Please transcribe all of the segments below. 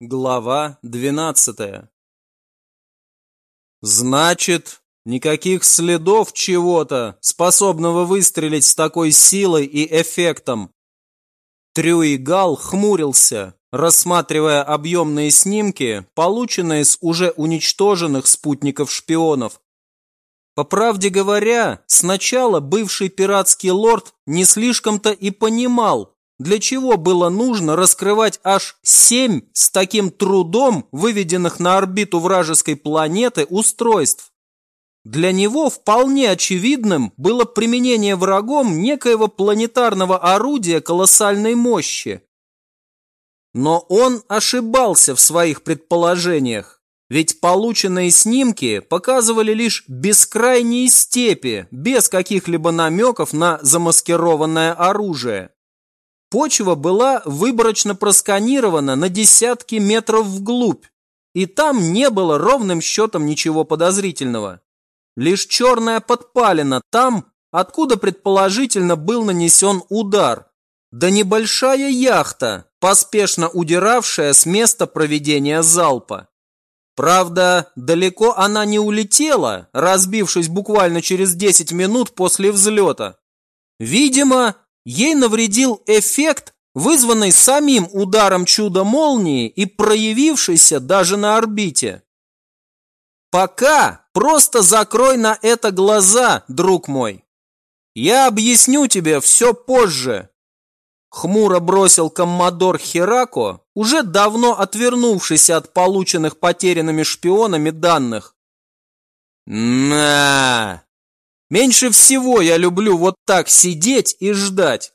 Глава двенадцатая Значит, никаких следов чего-то, способного выстрелить с такой силой и эффектом. Трюигал хмурился, рассматривая объемные снимки, полученные с уже уничтоженных спутников-шпионов. По правде говоря, сначала бывший пиратский лорд не слишком-то и понимал, для чего было нужно раскрывать аж семь с таким трудом выведенных на орбиту вражеской планеты устройств. Для него вполне очевидным было применение врагом некоего планетарного орудия колоссальной мощи. Но он ошибался в своих предположениях. Ведь полученные снимки показывали лишь бескрайние степи, без каких-либо намеков на замаскированное оружие. Почва была выборочно просканирована на десятки метров вглубь, и там не было ровным счетом ничего подозрительного. Лишь черная подпалина там, откуда предположительно был нанесен удар, да небольшая яхта, поспешно удиравшая с места проведения залпа. Правда, далеко она не улетела, разбившись буквально через 10 минут после взлета. Видимо, ей навредил эффект, вызванный самим ударом чудо-молнии и проявившийся даже на орбите. Пока просто закрой на это глаза, друг мой. Я объясню тебе все позже, Хмуро бросил коммодор Херако, уже давно отвернувшийся от полученных потерянными шпионами данных. На! Меньше всего я люблю вот так сидеть и ждать.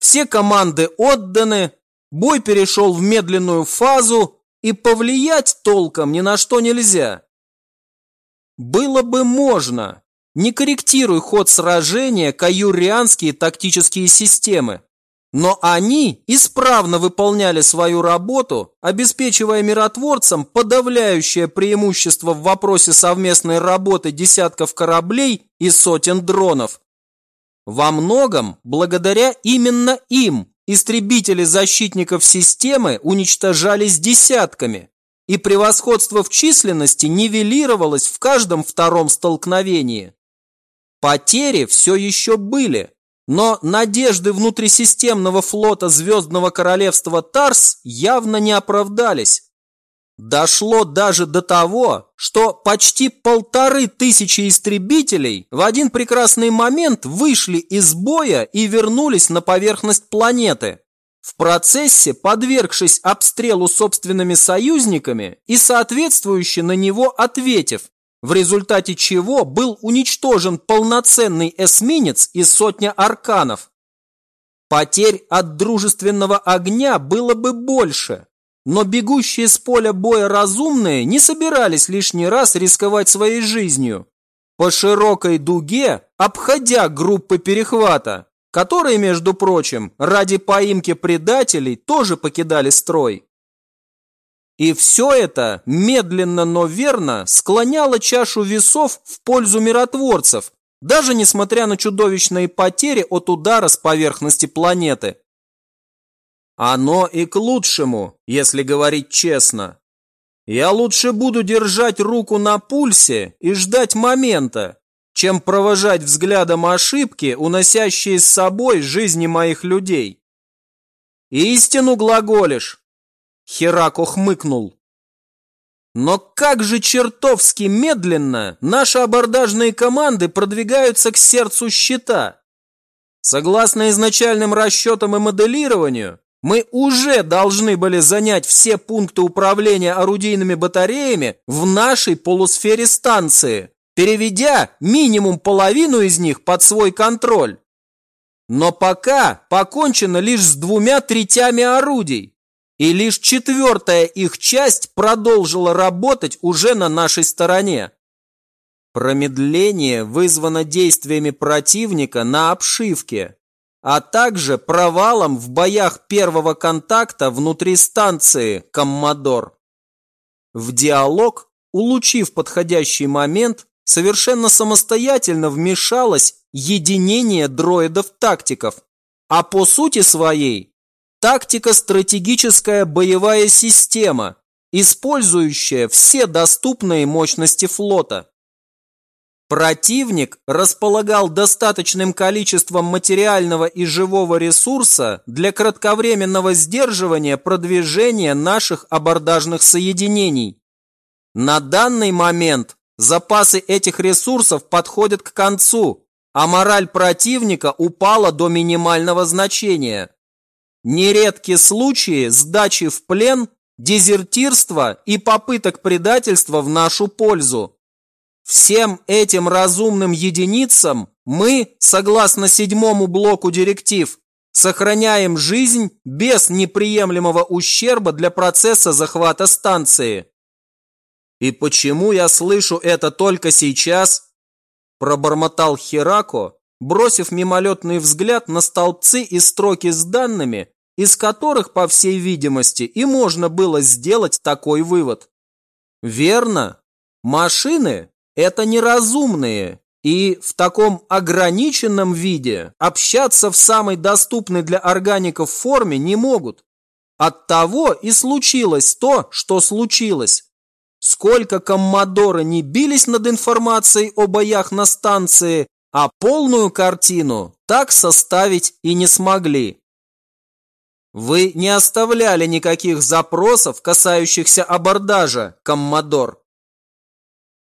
Все команды отданы, бой перешел в медленную фазу, и повлиять толком ни на что нельзя. Было бы можно. Не корректируй ход сражения каюрианские тактические системы. Но они исправно выполняли свою работу, обеспечивая миротворцам подавляющее преимущество в вопросе совместной работы десятков кораблей и сотен дронов. Во многом, благодаря именно им, истребители защитников системы уничтожались десятками, и превосходство в численности нивелировалось в каждом втором столкновении. Потери все еще были, но надежды внутрисистемного флота Звездного Королевства Тарс явно не оправдались. Дошло даже до того, что почти полторы тысячи истребителей в один прекрасный момент вышли из боя и вернулись на поверхность планеты. В процессе подвергшись обстрелу собственными союзниками и соответствующе на него ответив, в результате чего был уничтожен полноценный эсминец и сотня арканов. Потерь от дружественного огня было бы больше, но бегущие с поля боя разумные не собирались лишний раз рисковать своей жизнью. По широкой дуге, обходя группы перехвата, которые, между прочим, ради поимки предателей тоже покидали строй. И все это медленно, но верно склоняло чашу весов в пользу миротворцев, даже несмотря на чудовищные потери от удара с поверхности планеты. Оно и к лучшему, если говорить честно. Я лучше буду держать руку на пульсе и ждать момента, чем провожать взглядом ошибки, уносящие с собой жизни моих людей. Истину глаголишь, Херако хмыкнул. Но как же чертовски медленно наши абордажные команды продвигаются к сердцу щита. Согласно изначальным расчетам и моделированию, мы уже должны были занять все пункты управления орудийными батареями в нашей полусфере станции, переведя минимум половину из них под свой контроль. Но пока покончено лишь с двумя третями орудий, и лишь четвертая их часть продолжила работать уже на нашей стороне. Промедление вызвано действиями противника на обшивке, а также провалом в боях первого контакта внутри станции «Коммодор». В диалог, улучив подходящий момент, совершенно самостоятельно вмешалось единение дроидов-тактиков, а по сути своей тактико-стратегическая боевая система, использующая все доступные мощности флота. Противник располагал достаточным количеством материального и живого ресурса для кратковременного сдерживания продвижения наших абордажных соединений. На данный момент запасы этих ресурсов подходят к концу, а мораль противника упала до минимального значения. Нередки случаи сдачи в плен, дезертирства и попыток предательства в нашу пользу. Всем этим разумным единицам мы, согласно седьмому блоку директив, сохраняем жизнь без неприемлемого ущерба для процесса захвата станции. И почему я слышу это только сейчас? Пробормотал Херако, бросив мимолетный взгляд на столбцы и строки с данными, из которых, по всей видимости, и можно было сделать такой вывод. Верно, машины это неразумные и в таком ограниченном виде общаться в самой доступной для органиков форме не могут. Оттого и случилось то, что случилось. Сколько коммодоры не бились над информацией о боях на станции, а полную картину так составить и не смогли. Вы не оставляли никаких запросов, касающихся абордажа, коммодор?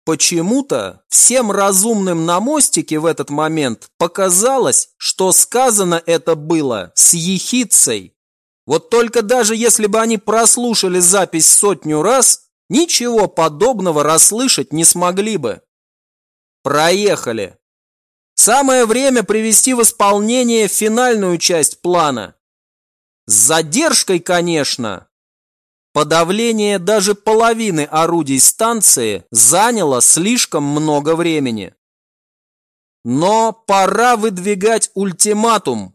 Почему-то всем разумным на мостике в этот момент показалось, что сказано это было с ехицей. Вот только даже если бы они прослушали запись сотню раз, ничего подобного расслышать не смогли бы. Проехали. Самое время привести в исполнение финальную часть плана. С задержкой, конечно, Подавление даже половины орудий станции заняло слишком много времени. Но пора выдвигать ультиматум.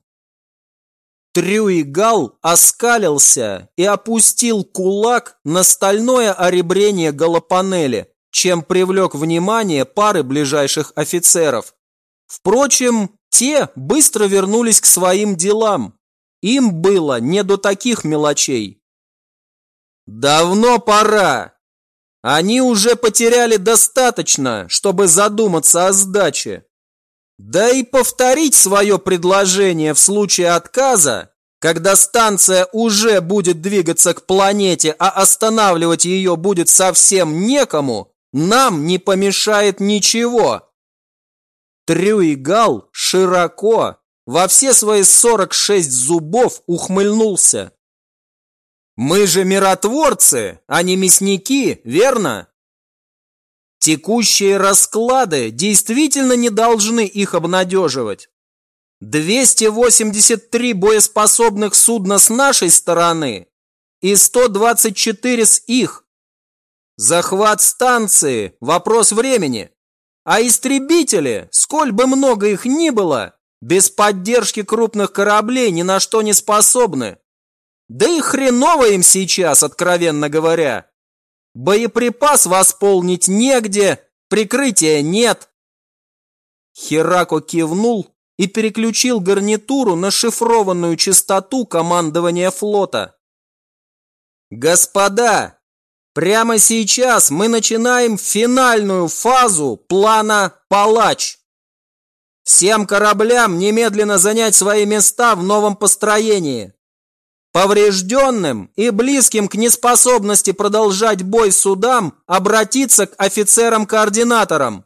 Трюигал оскалился и опустил кулак на стальное оребрение голопанели, чем привлек внимание пары ближайших офицеров. Впрочем, те быстро вернулись к своим делам. Им было не до таких мелочей. Давно пора. Они уже потеряли достаточно, чтобы задуматься о сдаче. Да и повторить свое предложение в случае отказа, когда станция уже будет двигаться к планете, а останавливать ее будет совсем некому, нам не помешает ничего. Трюигал широко, во все свои 46 зубов ухмыльнулся. Мы же миротворцы, а не мясники, верно? Текущие расклады действительно не должны их обнадеживать. 283 боеспособных судна с нашей стороны и 124 с их. Захват станции – вопрос времени. А истребители, сколь бы много их ни было, без поддержки крупных кораблей ни на что не способны. Да и хреново им сейчас, откровенно говоря. Боеприпас восполнить негде, прикрытия нет. Херако кивнул и переключил гарнитуру на шифрованную частоту командования флота. Господа, прямо сейчас мы начинаем финальную фазу плана «Палач». Всем кораблям немедленно занять свои места в новом построении. Поврежденным и близким к неспособности продолжать бой судам обратиться к офицерам-координаторам,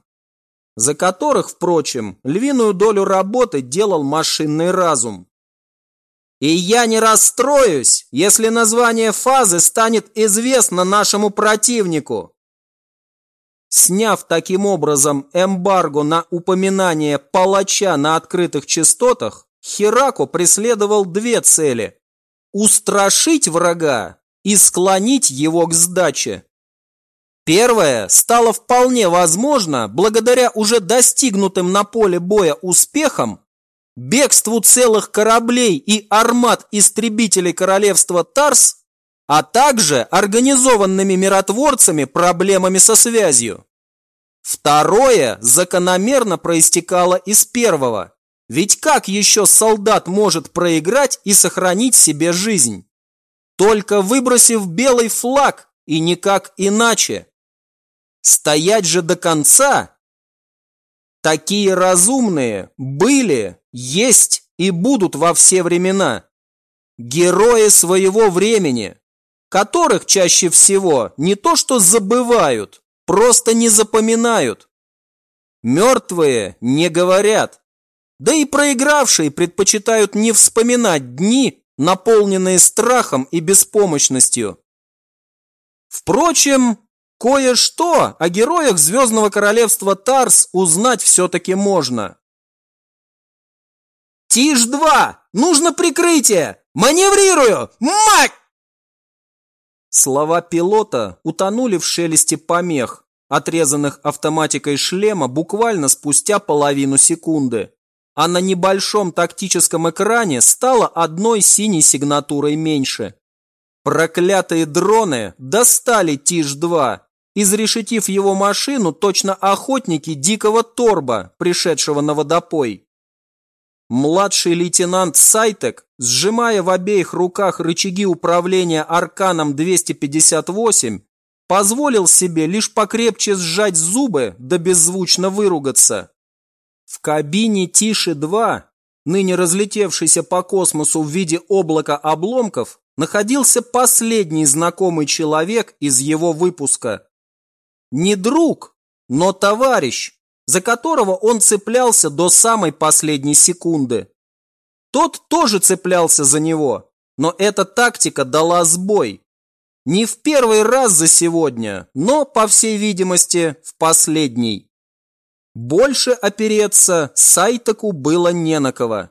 за которых, впрочем, львиную долю работы делал машинный разум. И я не расстроюсь, если название фазы станет известно нашему противнику. Сняв таким образом эмбарго на упоминание палача на открытых частотах, Херако преследовал две цели устрашить врага и склонить его к сдаче. Первое стало вполне возможно благодаря уже достигнутым на поле боя успехам, бегству целых кораблей и армат истребителей королевства Тарс, а также организованными миротворцами проблемами со связью. Второе закономерно проистекало из первого. Ведь как еще солдат может проиграть и сохранить себе жизнь? Только выбросив белый флаг и никак иначе. Стоять же до конца. Такие разумные были, есть и будут во все времена. Герои своего времени, которых чаще всего не то что забывают, просто не запоминают. Мертвые не говорят. Да и проигравшие предпочитают не вспоминать дни, наполненные страхом и беспомощностью. Впрочем, кое-что о героях Звездного Королевства Тарс узнать все-таки можно. «Тишь-2! Нужно прикрытие! Маневрирую! Мать!» Слова пилота утонули в шелесте помех, отрезанных автоматикой шлема буквально спустя половину секунды. А на небольшом тактическом экране стало одной синей сигнатурой меньше. Проклятые дроны достали Тиш-2, изрешетив его машину точно охотники дикого торба, пришедшего на водопой. Младший лейтенант Сайтек, сжимая в обеих руках рычаги управления Арканом 258, позволил себе лишь покрепче сжать зубы да беззвучно выругаться. В кабине Тиши-2, ныне разлетевшейся по космосу в виде облака обломков, находился последний знакомый человек из его выпуска. Не друг, но товарищ, за которого он цеплялся до самой последней секунды. Тот тоже цеплялся за него, но эта тактика дала сбой. Не в первый раз за сегодня, но, по всей видимости, в последний. Больше опереться Сайтаку было не на кого.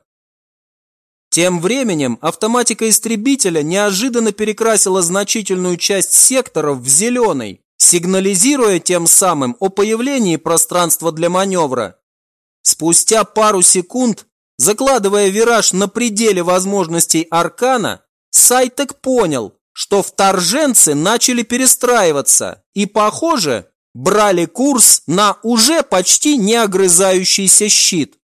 Тем временем автоматика истребителя неожиданно перекрасила значительную часть секторов в зеленый, сигнализируя тем самым о появлении пространства для маневра. Спустя пару секунд, закладывая вираж на пределе возможностей Аркана, Сайтек понял, что вторженцы начали перестраиваться и, похоже, брали курс на уже почти не огрызающийся щит.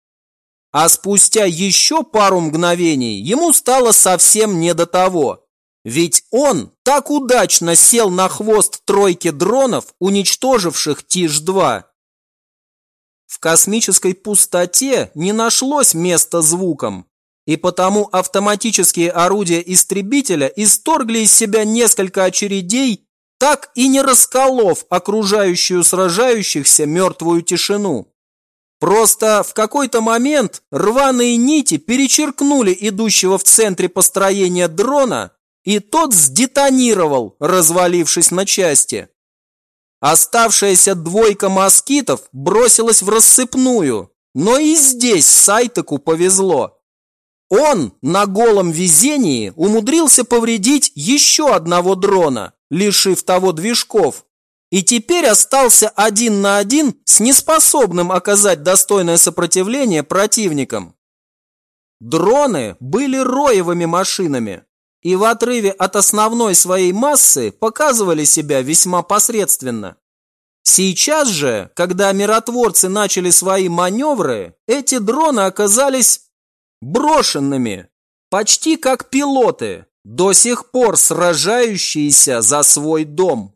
А спустя еще пару мгновений ему стало совсем не до того. Ведь он так удачно сел на хвост тройки дронов, уничтоживших Тиш-2. В космической пустоте не нашлось места звукам, и потому автоматические орудия истребителя исторгли из себя несколько очередей, так и не расколов окружающую сражающихся мертвую тишину. Просто в какой-то момент рваные нити перечеркнули идущего в центре построения дрона и тот сдетонировал, развалившись на части. Оставшаяся двойка москитов бросилась в рассыпную, но и здесь Сайтеку повезло. Он на голом везении умудрился повредить еще одного дрона, лишив того движков, и теперь остался один на один с неспособным оказать достойное сопротивление противникам. Дроны были роевыми машинами, и в отрыве от основной своей массы показывали себя весьма посредственно. Сейчас же, когда миротворцы начали свои маневры, эти дроны оказались брошенными, почти как пилоты, до сих пор сражающиеся за свой дом.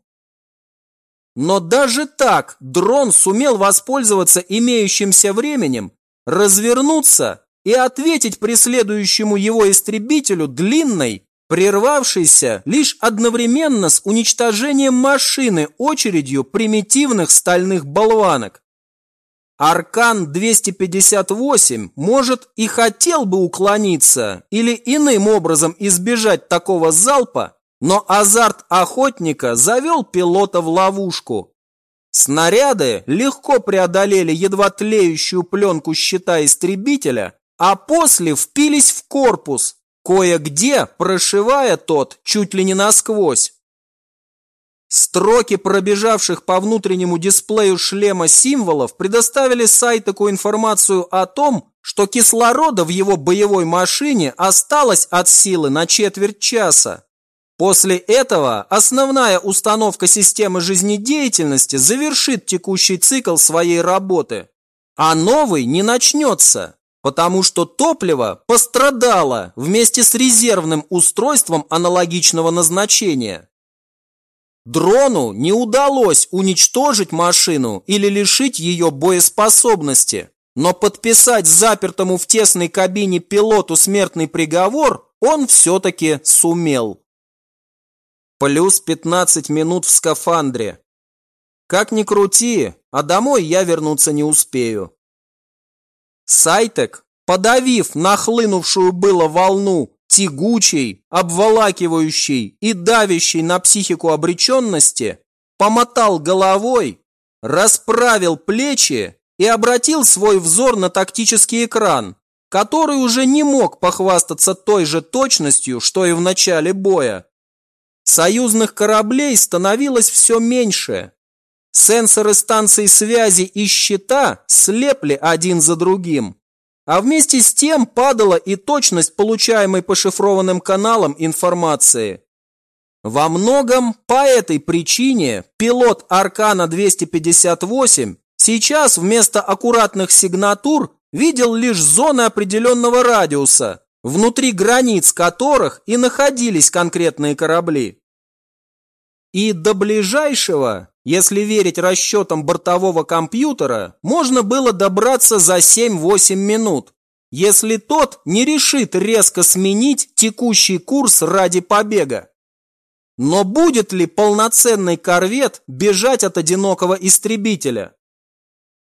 Но даже так дрон сумел воспользоваться имеющимся временем, развернуться и ответить преследующему его истребителю длинной, прервавшийся лишь одновременно с уничтожением машины очередью примитивных стальных болванок. Аркан-258, может, и хотел бы уклониться или иным образом избежать такого залпа, но азарт охотника завел пилота в ловушку. Снаряды легко преодолели едва тлеющую пленку щита истребителя, а после впились в корпус, кое-где прошивая тот чуть ли не насквозь. Строки пробежавших по внутреннему дисплею шлема символов предоставили Сайтеку информацию о том, что кислорода в его боевой машине осталось от силы на четверть часа. После этого основная установка системы жизнедеятельности завершит текущий цикл своей работы, а новый не начнется, потому что топливо пострадало вместе с резервным устройством аналогичного назначения. Дрону не удалось уничтожить машину или лишить ее боеспособности, но подписать запертому в тесной кабине пилоту смертный приговор он все-таки сумел. Плюс 15 минут в скафандре. Как ни крути, а домой я вернуться не успею. Сайтек, подавив нахлынувшую было волну тягучей, обволакивающей и давящей на психику обреченности, помотал головой, расправил плечи и обратил свой взор на тактический экран, который уже не мог похвастаться той же точностью, что и в начале боя. Союзных кораблей становилось все меньше. Сенсоры станций связи и щита слепли один за другим. А вместе с тем падала и точность получаемой по шифрованным каналам информации. Во многом по этой причине пилот Аркана 258 сейчас вместо аккуратных сигнатур видел лишь зоны определенного радиуса, внутри границ которых и находились конкретные корабли. И до ближайшего, если верить расчетам бортового компьютера, можно было добраться за 7-8 минут, если тот не решит резко сменить текущий курс ради побега. Но будет ли полноценный корвет бежать от одинокого истребителя?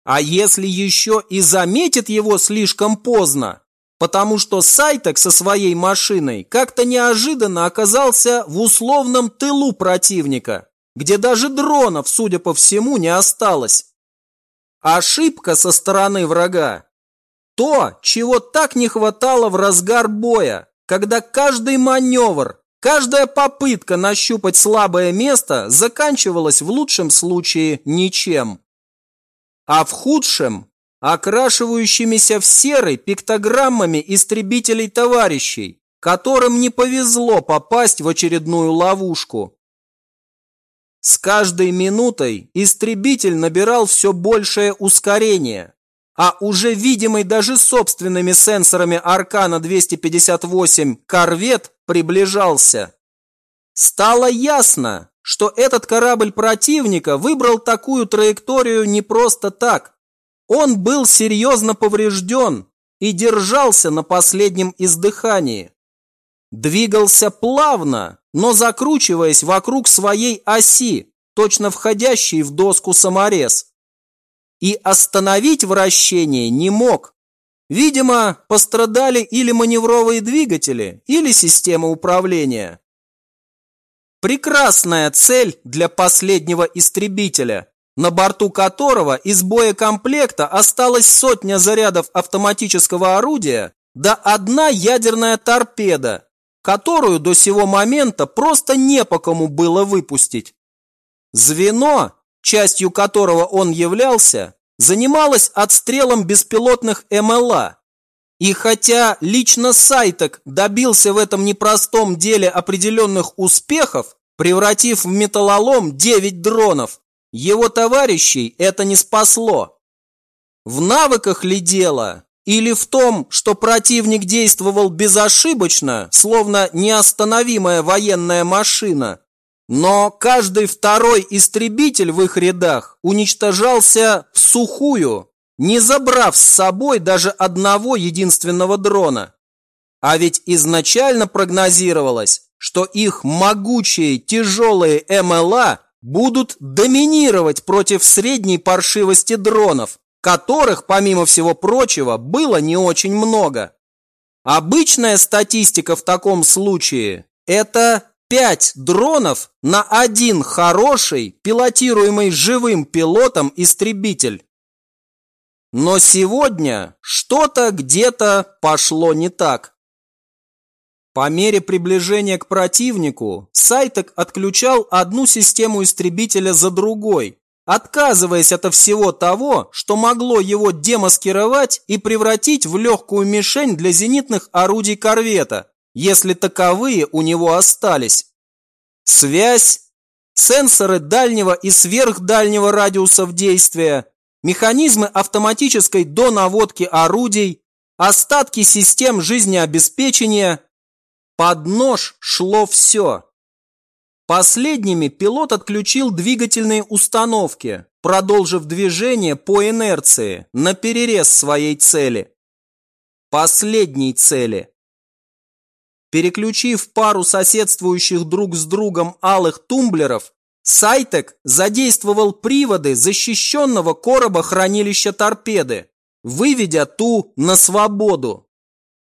А если еще и заметит его слишком поздно, потому что Сайтек со своей машиной как-то неожиданно оказался в условном тылу противника – где даже дронов, судя по всему, не осталось. Ошибка со стороны врага. То, чего так не хватало в разгар боя, когда каждый маневр, каждая попытка нащупать слабое место заканчивалась в лучшем случае ничем. А в худшем – окрашивающимися в серый пиктограммами истребителей товарищей, которым не повезло попасть в очередную ловушку. С каждой минутой истребитель набирал все большее ускорение, а уже видимый даже собственными сенсорами Аркана 258 корвет приближался. Стало ясно, что этот корабль противника выбрал такую траекторию не просто так. Он был серьезно поврежден и держался на последнем издыхании. Двигался плавно, но закручиваясь вокруг своей оси, точно входящей в доску саморез. И остановить вращение не мог. Видимо, пострадали или маневровые двигатели, или система управления. Прекрасная цель для последнего истребителя, на борту которого из боекомплекта осталась сотня зарядов автоматического орудия да одна ядерная торпеда, которую до сего момента просто не по кому было выпустить. Звено, частью которого он являлся, занималось отстрелом беспилотных МЛА. И хотя лично Сайтек добился в этом непростом деле определенных успехов, превратив в металлолом 9 дронов, его товарищей это не спасло. В навыках ли дело, или в том, что противник действовал безошибочно, словно неостановимая военная машина, но каждый второй истребитель в их рядах уничтожался в сухую, не забрав с собой даже одного единственного дрона. А ведь изначально прогнозировалось, что их могучие тяжелые МЛА будут доминировать против средней паршивости дронов, которых, помимо всего прочего, было не очень много. Обычная статистика в таком случае – это 5 дронов на один хороший, пилотируемый живым пилотом истребитель. Но сегодня что-то где-то пошло не так. По мере приближения к противнику, Сайтек отключал одну систему истребителя за другой, отказываясь от всего того, что могло его демаскировать и превратить в легкую мишень для зенитных орудий корвета, если таковые у него остались. Связь, сенсоры дальнего и сверхдальнего радиусов действия, механизмы автоматической донаводки орудий, остатки систем жизнеобеспечения. Под нож шло все. Последними пилот отключил двигательные установки, продолжив движение по инерции на перерез своей цели. Последней цели. Переключив пару соседствующих друг с другом алых тумблеров, Сайтек задействовал приводы защищенного короба хранилища торпеды, выведя ту на свободу.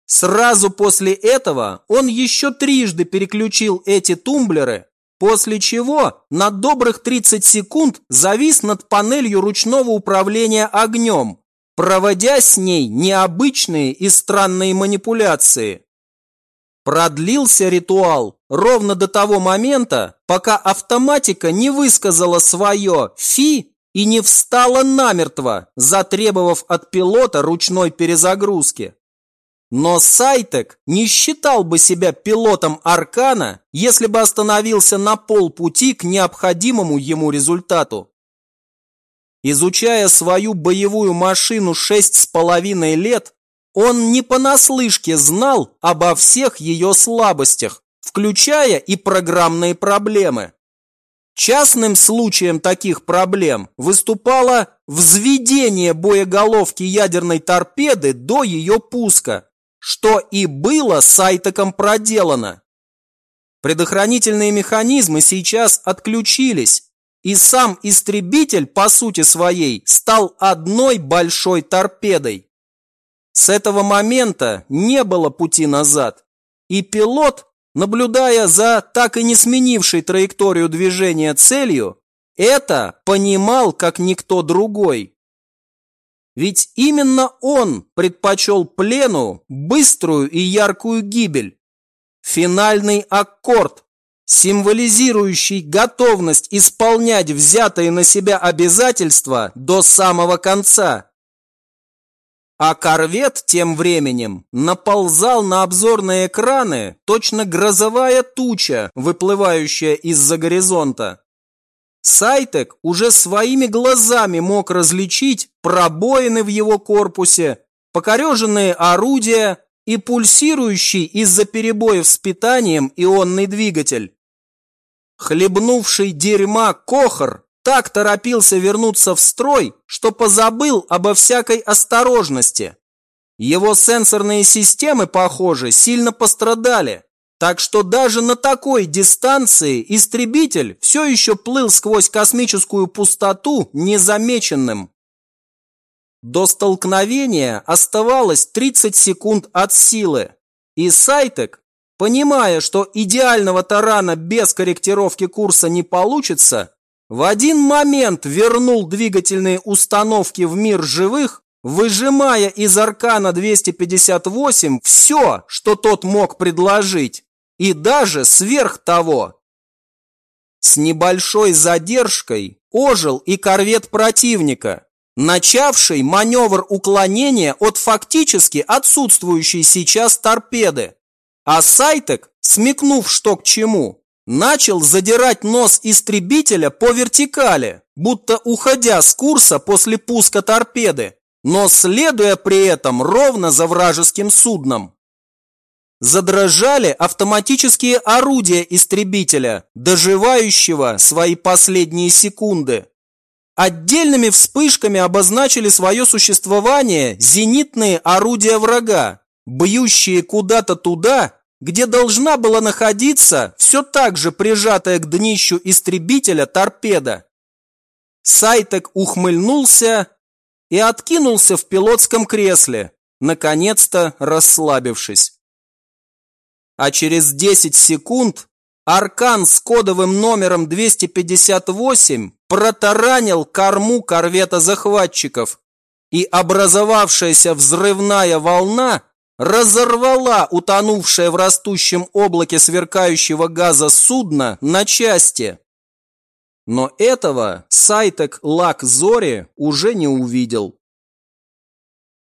Сразу после этого он еще трижды переключил эти тумблеры, после чего на добрых 30 секунд завис над панелью ручного управления огнем, проводя с ней необычные и странные манипуляции. Продлился ритуал ровно до того момента, пока автоматика не высказала свое «фи» и не встала намертво, затребовав от пилота ручной перезагрузки. Но Сайтек не считал бы себя пилотом Аркана, если бы остановился на полпути к необходимому ему результату. Изучая свою боевую машину шесть с половиной лет, он не понаслышке знал обо всех ее слабостях, включая и программные проблемы. Частным случаем таких проблем выступало взведение боеголовки ядерной торпеды до ее пуска, что и было сайтоком проделано. Предохранительные механизмы сейчас отключились, и сам истребитель по сути своей стал одной большой торпедой. С этого момента не было пути назад, и пилот, наблюдая за так и не сменившей траекторию движения целью, это понимал как никто другой. Ведь именно он предпочел плену быструю и яркую гибель. Финальный аккорд, символизирующий готовность исполнять взятые на себя обязательства до самого конца. А корвет тем временем наползал на обзорные экраны точно грозовая туча, выплывающая из-за горизонта. Сайтек уже своими глазами мог различить пробоины в его корпусе, покореженные орудия и пульсирующий из-за перебоев с питанием ионный двигатель. Хлебнувший дерьма Кохор так торопился вернуться в строй, что позабыл обо всякой осторожности. Его сенсорные системы, похоже, сильно пострадали, так что даже на такой дистанции истребитель все еще плыл сквозь космическую пустоту незамеченным. До столкновения оставалось 30 секунд от силы, и Сайтек, понимая, что идеального тарана без корректировки курса не получится, в один момент вернул двигательные установки в мир живых, выжимая из Аркана 258 все, что тот мог предложить, и даже сверх того. С небольшой задержкой ожил и корвет противника, начавший маневр уклонения от фактически отсутствующей сейчас торпеды. А Сайтек, смекнув что к чему, начал задирать нос истребителя по вертикали, будто уходя с курса после пуска торпеды, но следуя при этом ровно за вражеским судном. Задрожали автоматические орудия истребителя, доживающего свои последние секунды. Отдельными вспышками обозначили свое существование зенитные орудия врага, бьющие куда-то туда, где должна была находиться все так же прижатая к днищу истребителя торпеда. Сайтек ухмыльнулся и откинулся в пилотском кресле, наконец-то расслабившись. А через 10 секунд Аркан с кодовым номером 258 протаранил корму корвета захватчиков, и образовавшаяся взрывная волна разорвала утонувшее в растущем облаке сверкающего газа судно на части. Но этого Сайтек Лак Зори уже не увидел.